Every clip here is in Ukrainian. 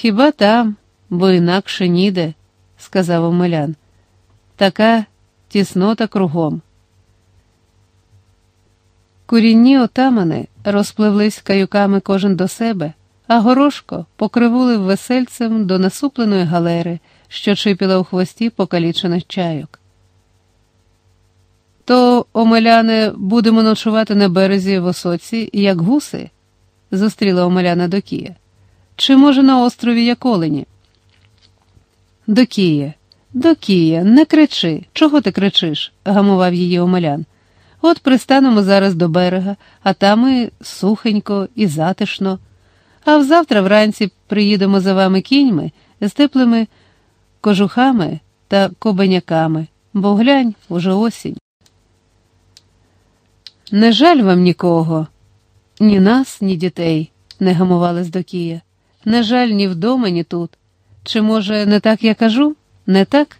Хіба там, бо інакше ніде, сказав Омелян. Така тіснота кругом. Курінні отамани розпливлись каюками кожен до себе, а горошко покривулив весельцем до насупленої галери, що чипіла у хвості покалічених чайок. То, Омеляне, будемо ночувати на березі в осоці, як гуси? зустріла Омеляна Докія. Чи, може, на острові як олені? Докія, Докія, не кричи. Чого ти кричиш? гамував її Омелян. От пристанемо зараз до берега, а там і сухенько, і затишно. А взавтра вранці приїдемо за вами кіньми з теплими кожухами та кобеняками, бо глянь уже осінь. Не жаль вам нікого, ні нас, ні дітей, не гамувалась Докія. Не жаль ні вдома, ні тут. Чи, може, не так я кажу? Не так?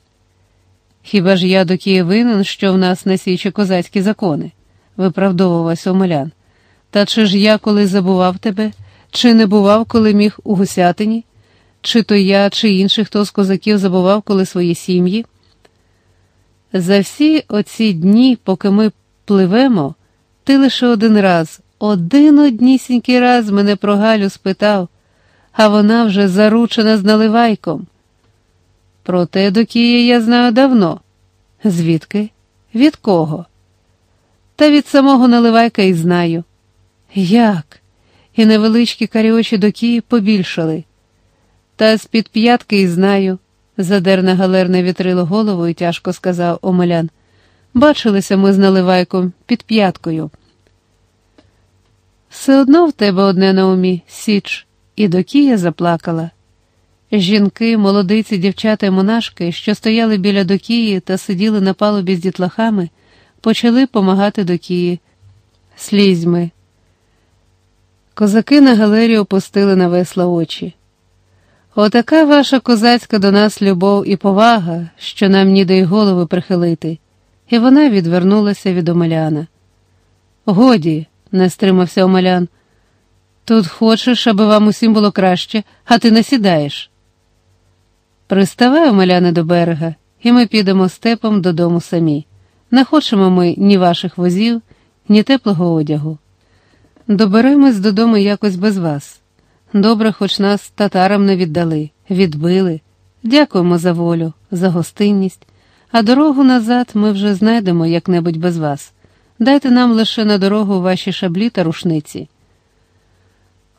Хіба ж я Докія винен, що в нас на січі козацькі закони? виправдовувався Омелян. Та чи ж я коли забував тебе, чи не бував, коли міг у гусятині? Чи то я, чи інший хто з козаків забував коли свої сім'ї? За всі оці дні, поки ми пливемо, ти лише один раз, один однісінький раз мене про Галю спитав, а вона вже заручена з наливайком. Проте до Києва я знаю давно. Звідки? Від кого? Та від самого наливайка і знаю. Як? І невеличкі карі до Києва побільшали. Та з-під п'ятки і знаю, задер на галерне вітрило голову і тяжко сказав Омелян. Бачилися ми з наливайком під п'яткою. Все одно в тебе одне на умі, Січ, і до Кія заплакала. Жінки, молодиці, дівчата й монашки, що стояли біля Докії та сиділи на палубі з дітлахами, почали помагати Докії слізьми. Козаки на галері опустили на весла очі. Отака ваша козацька до нас любов і повага, що нам ніде й голови прихилити, і вона відвернулася від Омеляна. Годі, не стримався Омелян. Тут хочеш, аби вам усім було краще, а ти не сідаєш. Приставай, Омеляне, до берега, і ми підемо степом додому самі. Не хочемо ми ні ваших возів, ні теплого одягу. Доберемось додому якось без вас. Добре, хоч нас татарам не віддали, відбили. Дякуємо за волю, за гостинність, а дорогу назад ми вже знайдемо як-небудь без вас. Дайте нам лише на дорогу ваші шаблі та рушниці.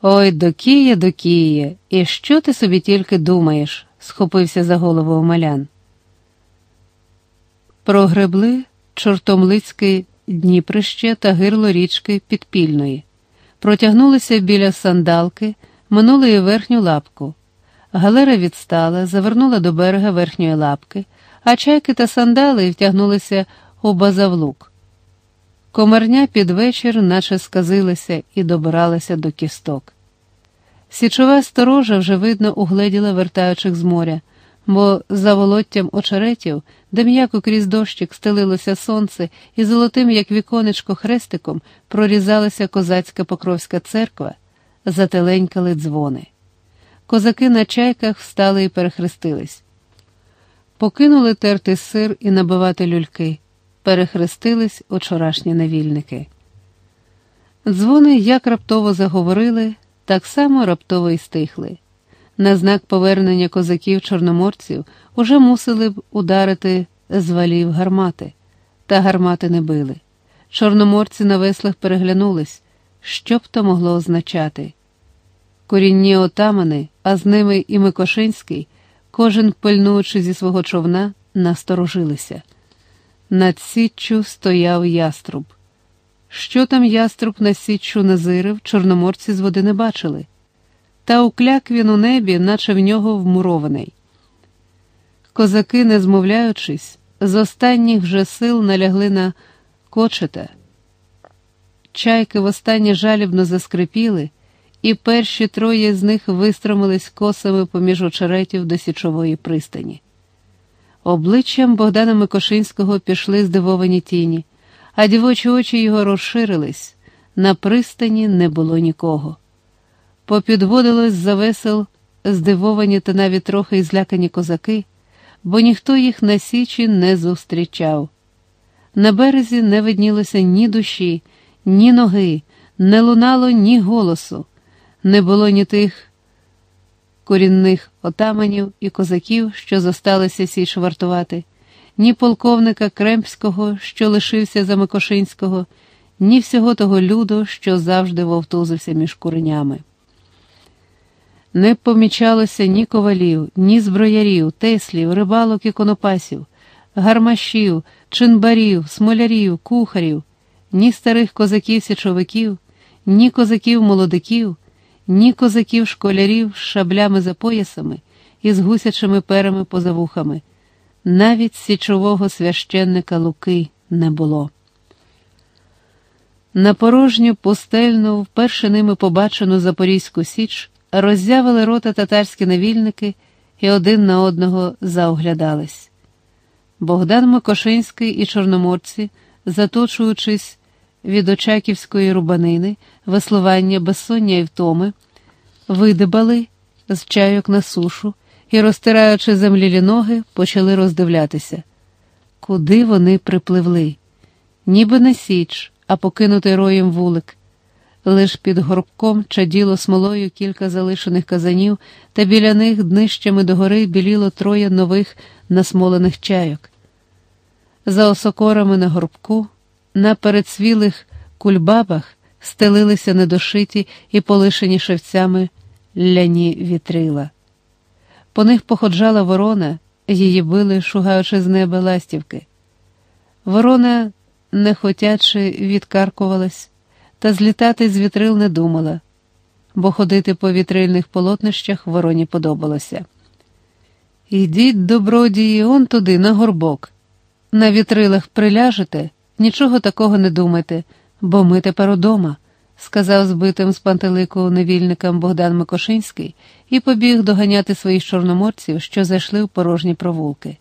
Ой, докіє, докіє, і що ти собі тільки думаєш? схопився за голову Омелян. Прогребли чортомлицьке Дніприще та гирло річки Підпільної, протягнулися біля сандалки, минули і верхню лапку. Галера відстала, завернула до берега верхньої лапки, а чайки та сандали втягнулися у базавлук. Комарня під вечір наче сказилася і добиралася до кісток. Січова сторожа вже видно угледіла вертаючих з моря, бо за волоттям очеретів, де м'яко крізь дощик стелилося сонце, і золотим, як віконечко, хрестиком прорізалася козацька покровська церква, зателенькали дзвони. Козаки на чайках встали і перехрестились. Покинули терти сир і набивати люльки, перехрестились учорашні невільники. Дзвони як раптово заговорили так само раптово й стихли. На знак повернення козаків чорноморців уже мусили б ударити з валів гармати, та гармати не били. Чорноморці на веслах переглянулись, що б то могло означати. Корінні отамани, а з ними і Микошинський, кожен пильнуючи зі свого човна, насторожилися. Над січчю стояв яструб. Що там яструб на січчю назирив, чорноморці з води не бачили, та укляк він у небі, наче в нього вмурований. Козаки, не змовляючись, з останніх вже сил налягли на кочета. Чайки востаннє жалібно заскрипіли, і перші троє з них вистромились косами поміж очеретів до січової пристані. Обличчям Богдана Микошинського пішли здивовані тіні а дівочі очі його розширились, на пристані не було нікого. Попідводилось за весел здивовані та навіть трохи й злякані козаки, бо ніхто їх на січі не зустрічав. На березі не виднілося ні душі, ні ноги, не лунало ні голосу, не було ні тих корінних отаманів і козаків, що зосталися січ вартувати, ні полковника Кремпського, що лишився за Микошинського, ні всього того люду, що завжди вовтузився між куренями. Не помічалося ні ковалів, ні зброярів, теслів, рибалок і конопасів, гармашів, чинбарів, смолярів, кухарів, ні старих козаків-січовиків, ні козаків-молодиків, ні козаків-школярів з шаблями за поясами і з гусячими перами поза вухами. Навіть січового священника Луки не було. На порожню пустельну, вперше ними побачену Запорізьку Січ, роззявили рота татарські навільники і один на одного заоглядались. Богдан Микошинський і чорноморці, заточуючись від очаківської рубанини, веслування безсоння і втоми, видибали з чайок на сушу і, розтираючи землілі ноги, почали роздивлятися, куди вони припливли, ніби на січ, а покинутий роєм вулик. Лиш під горбком чаділо смолою кілька залишених казанів, та біля них днищами догори біліло троє нових насмолених чайок. За осокорами на горбку, на передсвілих кульбабах стелилися недошиті і полишені шевцями ляні вітрила. По них походжала ворона, її били, шугаючи з неба ластівки. Ворона, нехотячи, відкаркувалась, та злітати з вітрил не думала, бо ходити по вітрильних полотнищах вороні подобалося. Ідіть, добродії, он туди, на горбок. На вітрилах приляжете, нічого такого не думайте, бо ми тепер удома, сказав збитим з пантелику невільникам Богдан Микошинський і побіг доганяти своїх чорноморців, що зайшли в порожні провулки.